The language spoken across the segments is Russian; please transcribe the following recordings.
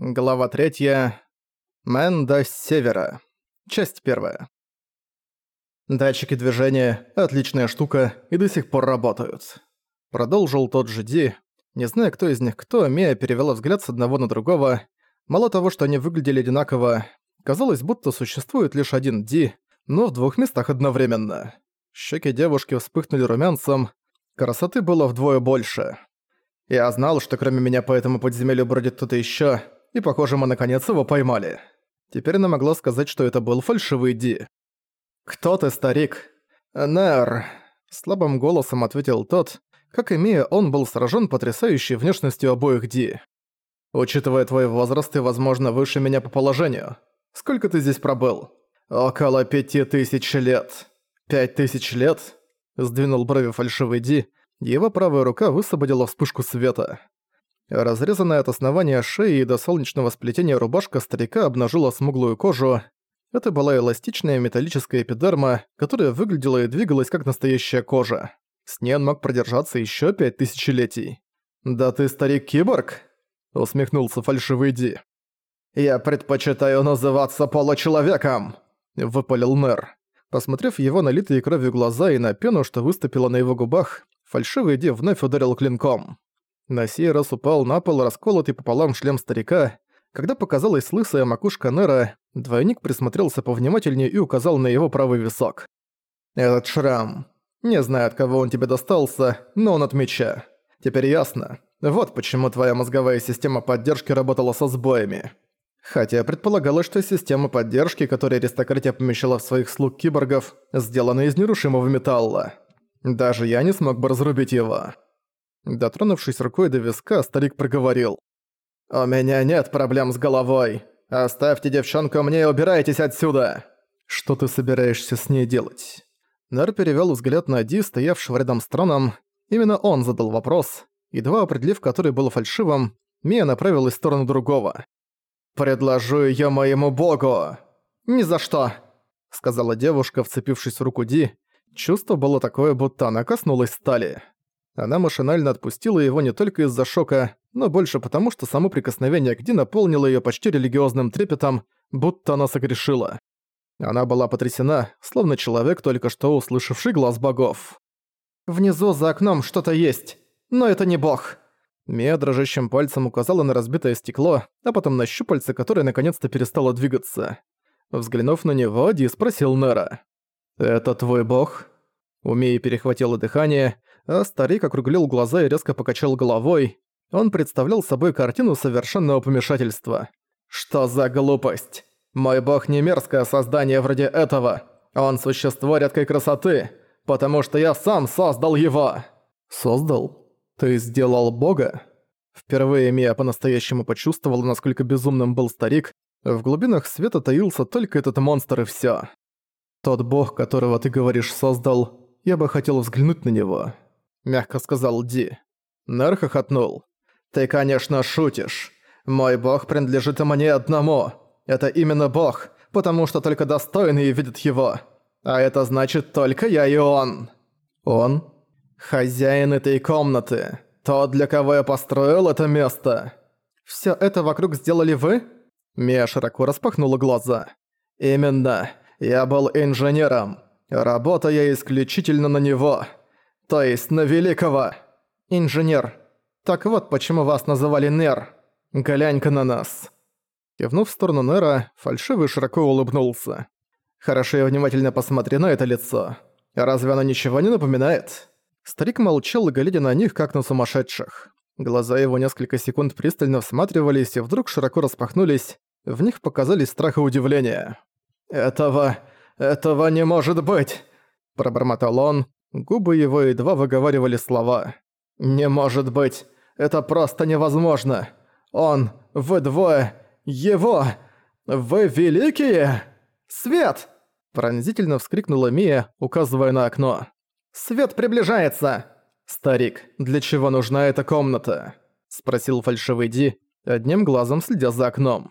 Глава 3. Мэн до севера. Часть 1. Датчики движения – отличная штука и до сих пор работают. Продолжил тот же Ди. Не зная, кто из них кто, Мия перевела взгляд с одного на другого. Мало того, что они выглядели одинаково, казалось, будто существует лишь один Ди, но в двух местах одновременно. Щеки девушки вспыхнули румянцем, красоты было вдвое больше. Я знал, что кроме меня по этому подземелью бродит кто-то ещё, и, похоже, мы наконец его поймали. Теперь она могла сказать, что это был фальшивый Ди. «Кто ты, старик?» «Нэр», — слабым голосом ответил тот. Как и Мия, он был сражен потрясающей внешностью обоих Ди. «Учитывая твой возраст, ты, возможно, выше меня по положению. Сколько ты здесь пробыл?» «Около пяти тысяч лет». «Пять тысяч лет?» — сдвинул брови фальшивый Ди. Его правая рука высвободила вспышку света. Разрезанная от основания шеи до солнечного сплетения рубашка старика обнажила смуглую кожу. Это была эластичная металлическая эпидерма, которая выглядела и двигалась как настоящая кожа. С ней он мог продержаться еще пять тысячелетий. «Да ты старик-киборг?» — усмехнулся фальшивый Ди. «Я предпочитаю называться получеловеком!» — выпалил Нер. Посмотрев его налитые кровью глаза и на пену, что выступила на его губах, фальшивый Ди вновь ударил клинком. На сей раз упал на пол расколотый пополам шлем старика. Когда показалась лысая макушка Нера, двойник присмотрелся повнимательнее и указал на его правый висок. «Этот шрам. Не знаю, от кого он тебе достался, но он от меча. Теперь ясно. Вот почему твоя мозговая система поддержки работала со сбоями. Хотя предполагалось, что система поддержки, которую аристократия помещала в своих слуг киборгов, сделана из нерушимого металла. Даже я не смог бы разрубить его». Дотронувшись рукой до виска, старик проговорил. «У меня нет проблем с головой. Оставьте девчонку мне и убирайтесь отсюда!» «Что ты собираешься с ней делать?» Нар перевёл взгляд на Ди, стоявшего рядом с троном. Именно он задал вопрос. Едва определив, который был фальшивым, Мия направилась в сторону другого. «Предложу её моему богу!» «Ни за что!» — сказала девушка, вцепившись в руку Ди. Чувство было такое, будто она коснулась стали. Она машинально отпустила его не только из-за шока, но больше потому, что само прикосновение к Ди наполнило её почти религиозным трепетом, будто она согрешила. Она была потрясена, словно человек, только что услышавший глаз богов. «Внизу за окном что-то есть, но это не бог!» Мия дрожащим пальцем указала на разбитое стекло, а потом на щупальце, которое наконец-то перестало двигаться. Взглянув на него, Ди спросил Нера. «Это твой бог?» У Мии перехватило дыхание, а старик округлил глаза и резко покачал головой. Он представлял собой картину совершенного помешательства. «Что за глупость? Мой бог не мерзкое создание вроде этого. Он существо редкой красоты, потому что я сам создал его!» «Создал? Ты сделал бога?» Впервые Мия по-настоящему почувствовала, насколько безумным был старик. В глубинах света таился только этот монстр и всё. «Тот бог, которого ты говоришь, создал, я бы хотел взглянуть на него» мягко сказал Ди. Нер хохотнул. «Ты, конечно, шутишь. Мой бог принадлежит мне одному. Это именно бог, потому что только достойные видят его. А это значит только я и он». «Он?» «Хозяин этой комнаты. Тот, для кого я построил это место». «Всё это вокруг сделали вы?» Мия широко распахнула глаза. «Именно. Я был инженером. Работая исключительно на него. То есть на великого. Инженер. Так вот, почему вас называли Нер. Глянь-ка на нас. Кивнув в сторону Нера, фальшивый широко улыбнулся. Хорошо и внимательно посмотри на это лицо. Разве оно ничего не напоминает? Старик молчал, глядя на них, как на сумасшедших. Глаза его несколько секунд пристально всматривались и вдруг широко распахнулись. В них показались страх и удивление. «Этого... этого не может быть!» Пробормотал он, Губы его едва выговаривали слова. «Не может быть! Это просто невозможно! Он, вы двое, его! Вы великие! Свет!» Пронзительно вскрикнула Мия, указывая на окно. «Свет приближается!» «Старик, для чего нужна эта комната?» Спросил фальшивый Ди, одним глазом следя за окном.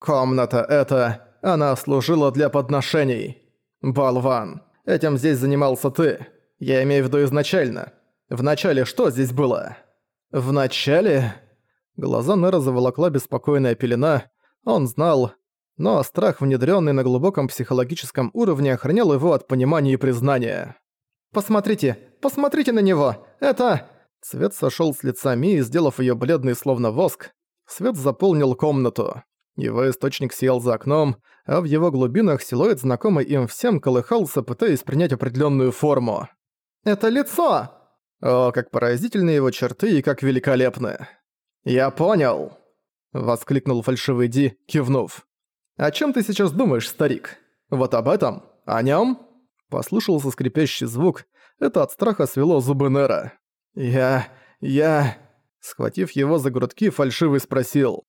«Комната эта, она служила для подношений. Болван, этим здесь занимался ты. Я имею в виду изначально. В начале что здесь было? В начале... Глаза Нера заволокла беспокойная пелена. Он знал, но страх, внедрённый на глубоком психологическом уровне, охранял его от понимания и признания. «Посмотрите! Посмотрите на него! Это...» Свет сошёл с лица Мии, сделав её бледной словно воск. Свет заполнил комнату. Его источник сиял за окном, а в его глубинах силуэт, знакомый им всем, колыхался, пытаясь принять определенную форму. «Это лицо!» О, как поразительны его черты и как великолепны. «Я понял!» — воскликнул фальшивый Ди, кивнув. «О чем ты сейчас думаешь, старик? Вот об этом? О нем? Послышался скрипящий звук. Это от страха свело зубы Нера. «Я... я...» Схватив его за грудки, фальшивый спросил.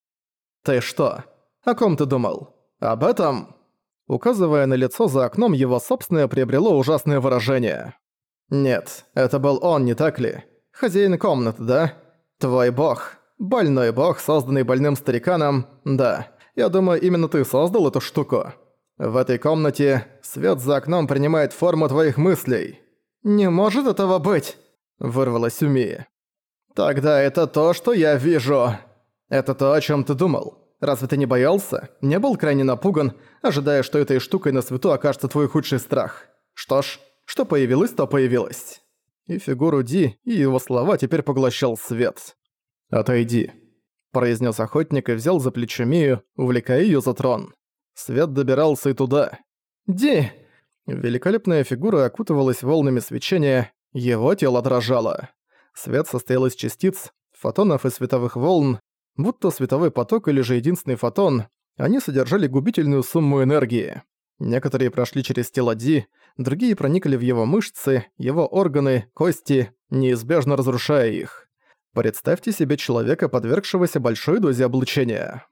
«Ты что? О ком ты думал? Об этом?» Указывая на лицо за окном, его собственное приобрело ужасное выражение. «Нет, это был он, не так ли? Хозяин комнаты, да? Твой бог. Больной бог, созданный больным стариканом. Да, я думаю, именно ты создал эту штуку. В этой комнате свет за окном принимает форму твоих мыслей. Не может этого быть!» Вырвалась у Мии. «Тогда это то, что я вижу. Это то, о чем ты думал. Разве ты не боялся? Не был крайне напуган, ожидая, что этой штукой на свету окажется твой худший страх? Что ж, что появилось, то появилось». И фигуру Ди, и его слова теперь поглощал свет. «Отойди», — произнес охотник и взял за плечо Мию, увлекая ее за трон. Свет добирался и туда. «Ди!» Великолепная фигура окутывалась волнами свечения, его тело дрожало. Свет состоял из частиц, фотонов и световых волн, будто световой поток или же единственный фотон, они содержали губительную сумму энергии. Некоторые прошли через тело Ди, другие проникли в его мышцы, его органы, кости, неизбежно разрушая их. Представьте себе человека, подвергшегося большой дозе облучения.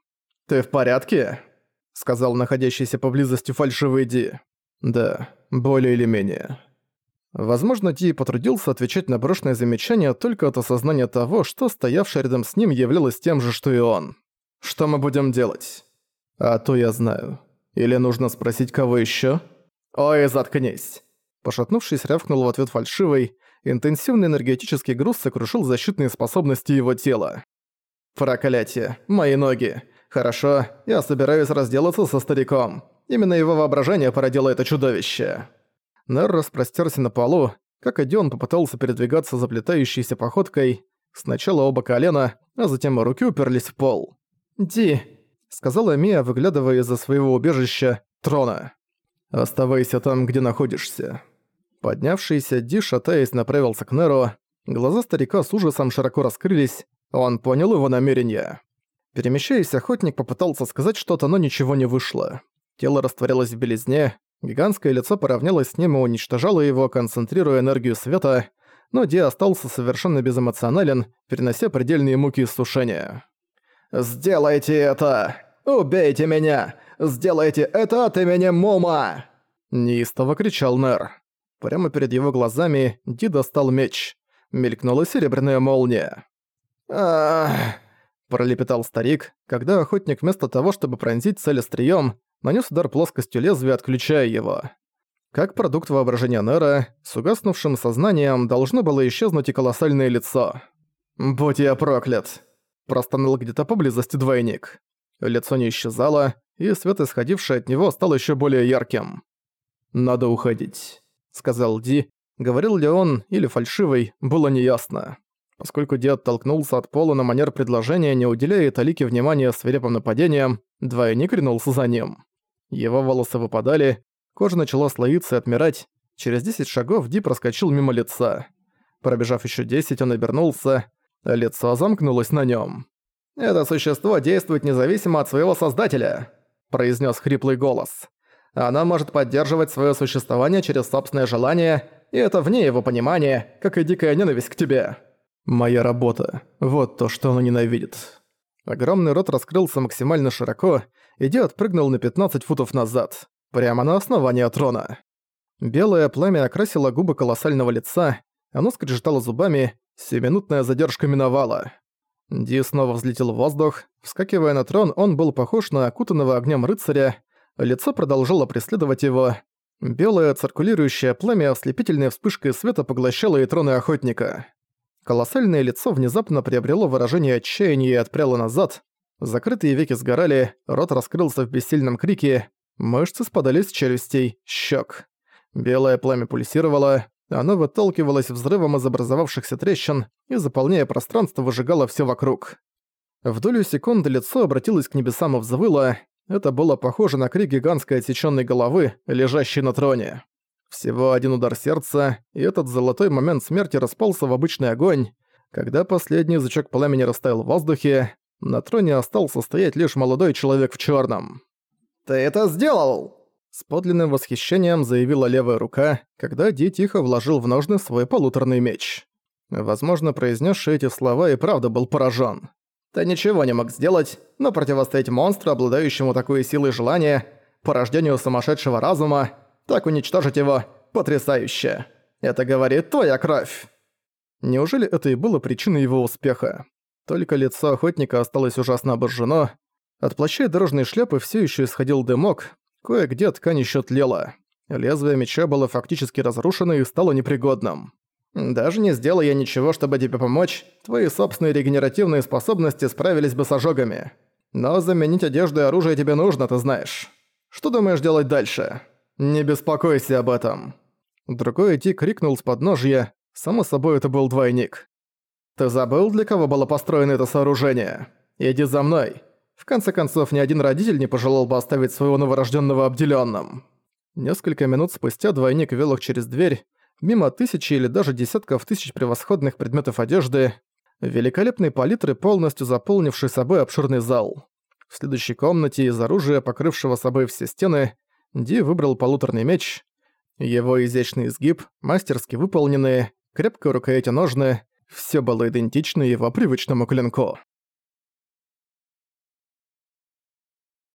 «Ты в порядке?» — сказал находящийся поблизости фальшивый Ди. «Да, более или менее». Возможно, Ди потрудился отвечать на брошенное замечание только от осознания того, что стоявшая рядом с ним являлась тем же, что и он. «Что мы будем делать?» «А то я знаю. Или нужно спросить кого еще? «Ой, заткнись!» Пошатнувшись, рявкнул в ответ фальшивый, интенсивный энергетический груз сокрушил защитные способности его тела. «Проклятие! Мои ноги! Хорошо, я собираюсь разделаться со стариком. Именно его воображение породило это чудовище!» Нер распростерся на полу, как и он попытался передвигаться заплетающейся походкой. Сначала оба колена, а затем руки уперлись в пол. «Ди», — сказала Мия, выглядывая из-за своего убежища, трона. «Оставайся там, где находишься». Поднявшийся Ди, шатаясь, направился к Неру. Глаза старика с ужасом широко раскрылись, он понял его намерение. Перемещаясь, охотник попытался сказать что-то, но ничего не вышло. Тело растворялось в белизне, Гигантское лицо поравнялось с ним и уничтожало его, концентрируя энергию света, но Ди остался совершенно безэмоционален, перенося предельные муки иссушения. «Сделайте это! Убейте меня! Сделайте это от имени Мума!» Неистово кричал Нер. Прямо перед его глазами Ди достал меч. Мелькнула серебряная молния. «Ах...» – пролепетал старик, когда охотник вместо того, чтобы пронзить цель острием, нанес удар плоскостью лезвия, отключая его. Как продукт воображения Нера, с угаснувшим сознанием должно было исчезнуть и колоссальное лицо. «Будь я проклят!» Простонал где-то поблизости двойник. Лицо не исчезало, и свет, исходивший от него, стал еще более ярким. «Надо уходить», — сказал Ди. Говорил ли он, или фальшивый, было неясно. Поскольку Ди оттолкнулся от пола на манер предложения, не уделяя Талике внимания свирепым нападениям, двойник ринулся за ним. Его волосы выпадали, кожа начала слоиться и отмирать. Через 10 шагов Ди проскочил мимо лица. Пробежав еще 10, он обернулся, а лицо замкнулось на нем. «Это существо действует независимо от своего создателя», – произнес хриплый голос. «Оно может поддерживать свое существование через собственное желание, и это вне его понимания, как и дикая ненависть к тебе». «Моя работа. Вот то, что оно ненавидит». Огромный рот раскрылся максимально широко, и Ди отпрыгнул на 15 футов назад, прямо на основание трона. Белое пламя окрасило губы колоссального лица, оно скрежетало зубами, семинутная задержка миновала. Ди снова взлетел в воздух, вскакивая на трон, он был похож на окутанного огнем рыцаря, лицо продолжало преследовать его. Белое циркулирующее пламя ослепительной вспышкой света поглощало и троны охотника. Колоссальное лицо внезапно приобрело выражение отчаяния и отпряло назад. Закрытые веки сгорали, рот раскрылся в бессильном крике, мышцы спадали с челюстей, щек. Белое пламя пульсировало, оно выталкивалось взрывом из образовавшихся трещин и, заполняя пространство, выжигало все вокруг. В долю секунды лицо обратилось к небесам и взвыло. Это было похоже на крик гигантской отсечённой головы, лежащей на троне. Всего один удар сердца, и этот золотой момент смерти распался в обычный огонь. Когда последний язычок пламени растаял в воздухе, на троне остался стоять лишь молодой человек в чёрном. «Ты это сделал!» С подлинным восхищением заявила левая рука, когда Ди тихо вложил в ножны свой полуторный меч. Возможно, произнесший эти слова и правда был поражен. «Ты ничего не мог сделать, но противостоять монстру, обладающему такой силой желания, порождению сумасшедшего разума, так уничтожить его – потрясающе. Это говорит твоя кровь». Неужели это и было причиной его успеха? Только лицо охотника осталось ужасно обожжено. От плаща и дорожной шляпы все еще исходил дымок, кое-где ткань еще тлела. Лезвие меча было фактически разрушено и стало непригодным. «Даже не сделая я ничего, чтобы тебе помочь, твои собственные регенеративные способности справились бы с ожогами. Но заменить одежду и оружие тебе нужно, ты знаешь. Что думаешь делать дальше? Не беспокойся об этом». Другой идти крикнул с подножья, само собой это был двойник. «Ты забыл, для кого было построено это сооружение? Иди за мной. В конце концов, ни один родитель не пожелал бы оставить своего новорожденного обделенным. Несколько минут спустя двойник вел их через дверь, мимо тысячи или даже десятков тысяч превосходных предметов одежды, великолепной палитры, полностью заполнившей собой обширный зал. В следующей комнате из оружия, покрывшего собой все стены, Ди выбрал полуторный меч. Его изящный изгиб, мастерски выполненные, крепкая рукоять ножны, все было идентично его привычному клинку.